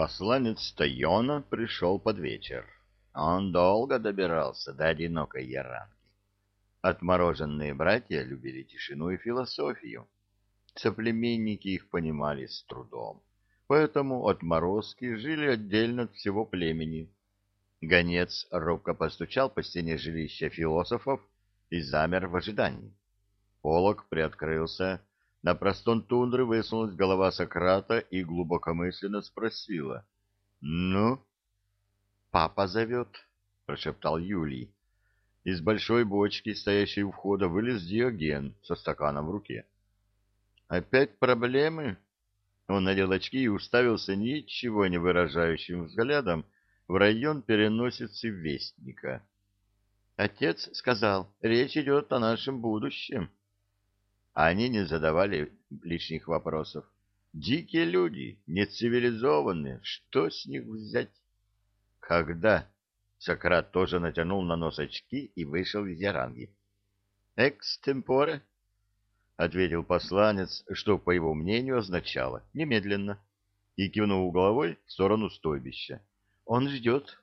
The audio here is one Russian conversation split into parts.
Посланец Тайона пришел под вечер. Он долго добирался до одинокой яранги. Отмороженные братья любили тишину и философию. Соплеменники их понимали с трудом, поэтому отморозки жили отдельно от всего племени. Гонец робко постучал по стене жилища философов и замер в ожидании. Полок приоткрылся, на простон тундры высунулась голова Сократа и глубокомысленно спросила. — Ну? — Папа зовет, — прошептал Юлий. Из большой бочки, стоящей у входа, вылез Диоген со стаканом в руке. — Опять проблемы? Он надел очки и уставился ничего не выражающим взглядом в район переносицы Вестника. Отец сказал, речь идет о нашем будущем. — они не задавали лишних вопросов. Дикие люди, нецивилизованные, что с них взять? Когда? Сократ тоже натянул на нос очки и вышел из яранги. «Экстемпоре?» — ответил посланец, что, по его мнению, означало «немедленно», и кивнул головой в сторону стойбища. «Он ждет».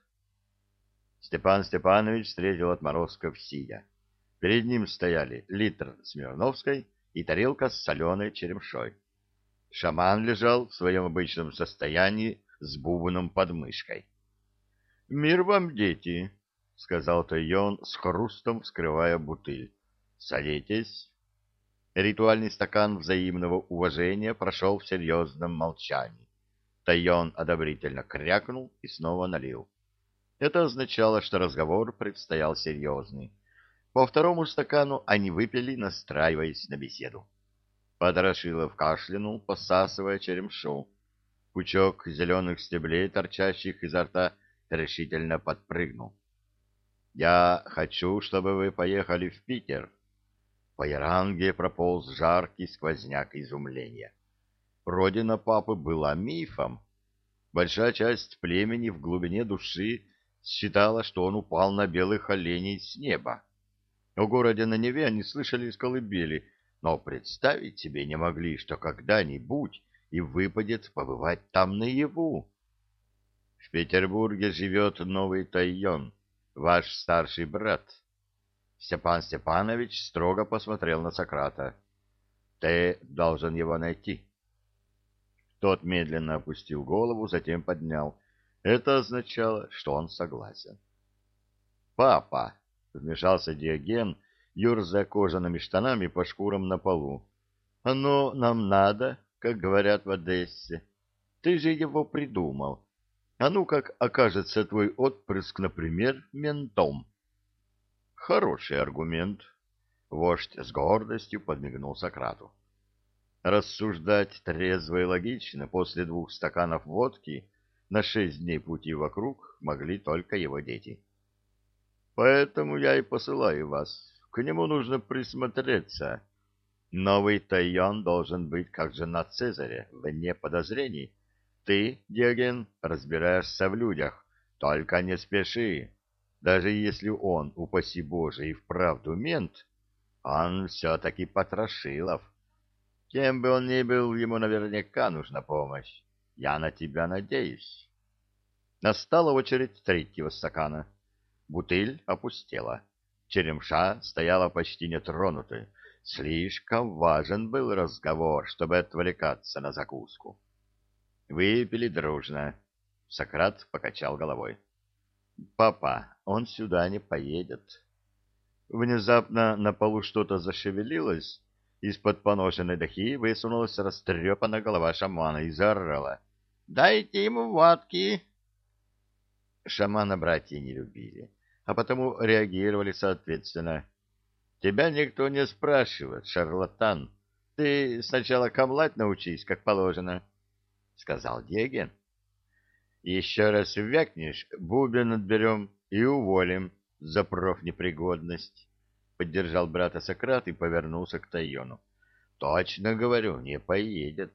Степан Степанович встретил отморозков сидя. Перед ним стояли литр Смирновской и тарелка с соленой черемшой. Шаман лежал в своем обычном состоянии с бубном под мышкой. — Мир вам, дети! — сказал Тайон с хрустом, вскрывая бутыль. — Садитесь. Ритуальный стакан взаимного уважения прошел в серьезном молчании. Тайон одобрительно крякнул и снова налил. Это означало, что разговор предстоял серьезный. По второму стакану они выпили, настраиваясь на беседу. Подрошилов кашлянул, посасывая черемшу. Пучок зеленых стеблей, торчащих изо рта, решительно подпрыгнул. — Я хочу, чтобы вы поехали в Питер. По Яранге прополз жаркий сквозняк изумления. Родина папы была мифом. Большая часть племени в глубине души считала, что он упал на белых оленей с неба. О городе на Неве они слышали из колыбели, но представить себе не могли, что когда-нибудь и выпадет побывать там наяву. В Петербурге живет новый Тайон, ваш старший брат. Степан Степанович строго посмотрел на Сократа. Ты должен его найти. Тот медленно опустил голову, затем поднял. Это означало, что он согласен. «Папа!» — вмешался Диоген, ерзая кожаными штанами по шкурам на полу. — Оно нам надо, как говорят в Одессе. Ты же его придумал. А ну как окажется твой отпрыск, например, ментом? — Хороший аргумент. Вождь с гордостью подмигнул Сократу. Рассуждать трезво и логично после двух стаканов водки на шесть дней пути вокруг могли только его дети. — Поэтому я и посылаю вас. К нему нужно присмотреться. Новый Тайон должен быть как жена Цезаря, вне подозрений. Ты, Диоген, разбираешься в людях, только не спеши. Даже если он, упаси Боже, и вправду мент, он все-таки Потрошилов. Кем бы он ни был, ему наверняка нужна помощь. Я на тебя надеюсь. Настала очередь третьего стакана. Бутыль опустела. Черемша стояла почти нетронутой. Слишком важен был разговор, чтобы отвлекаться на закуску. Выпили дружно. Сократ покачал головой. «Папа, он сюда не поедет». Внезапно на полу что-то зашевелилось. Из-под поношенной дахи высунулась растрепанная голова шамана и заорала. «Дайте ему водки!» Шамана братья не любили а потому реагировали соответственно. Тебя никто не спрашивает, шарлатан. Ты сначала камлать научись, как положено, — сказал Деген. Еще раз вякнешь, бубен отберем и уволим за профнепригодность, — поддержал брата Сократ и повернулся к Тайону. — Точно говорю, не поедет.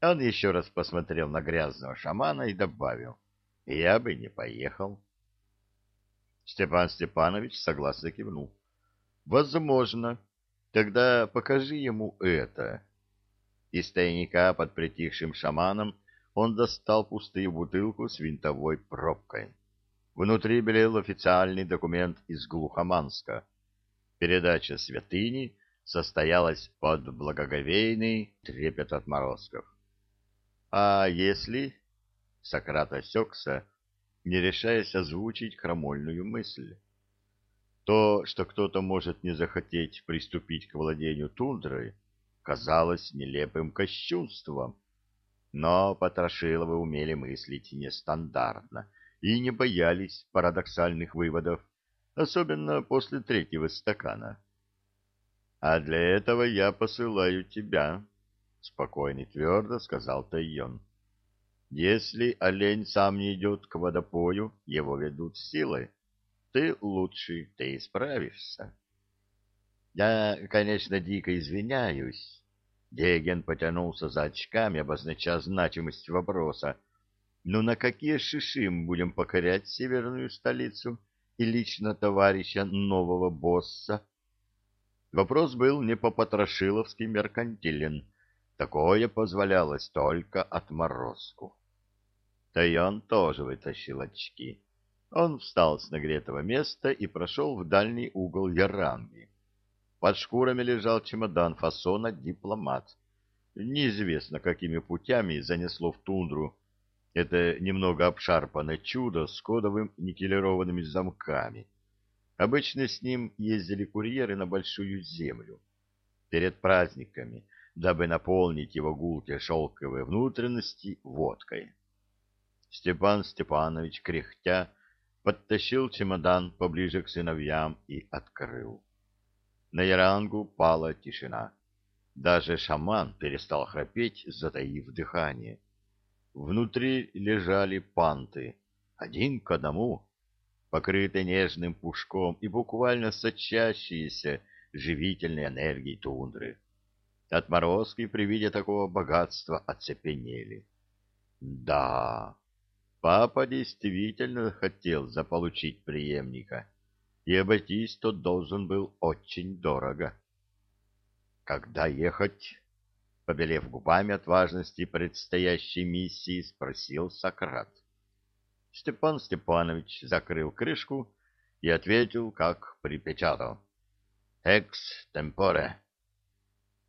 Он еще раз посмотрел на грязного шамана и добавил. — Я бы не поехал. — Степан Степанович согласно кивнул. Возможно. Тогда покажи ему это. Из тайника под притихшим шаманом он достал пустую бутылку с винтовой пробкой. Внутри белел официальный документ из Глухоманска. Передача святыни состоялась под благоговейный трепет отморозков. А если... Сократ осекся, не решаясь озвучить крамольную мысль. То, что кто-то может не захотеть приступить к владению тундрой, казалось нелепым кощунством. Но Потрошиловы умели мыслить нестандартно и не боялись парадоксальных выводов, особенно после третьего стакана. — А для этого я посылаю тебя, — спокойно и твердо сказал Тайон. — Если олень сам не идет к водопою, его ведут силой. Ты лучший, ты справишься. Я, конечно, дико извиняюсь. Деген потянулся за очками, обозначая значимость вопроса. Но на какие шиши мы будем покорять северную столицу и лично товарища нового босса? Вопрос был не по-потрошиловски меркантилен. Такое позволялось только отморозку. Тайон тоже вытащил очки. Он встал с нагретого места и прошел в дальний угол яранги. Под шкурами лежал чемодан фасона «Дипломат». Неизвестно, какими путями занесло в тундру это немного обшарпанное чудо с кодовым никелированными замками. Обычно с ним ездили курьеры на Большую Землю. Перед праздниками, дабы наполнить его гулкие шелковые внутренности водкой. Степан Степанович, кряхтя, подтащил чемодан поближе к сыновьям и открыл. На Ярангу пала тишина. Даже шаман перестал храпеть, затаив дыхание. Внутри лежали панты, один к одному, покрытые нежным пушком и буквально сочащиеся живительной энергией тундры. Отморозки при виде такого богатства оцепенели. Да, Папа действительно хотел заполучить преемника, и обойтись тот должен был очень дорого. «Когда ехать?» — побелев губами от важности предстоящей миссии, спросил Сократ. Степан Степанович закрыл крышку и ответил, как припечатал. «Экс темпоре».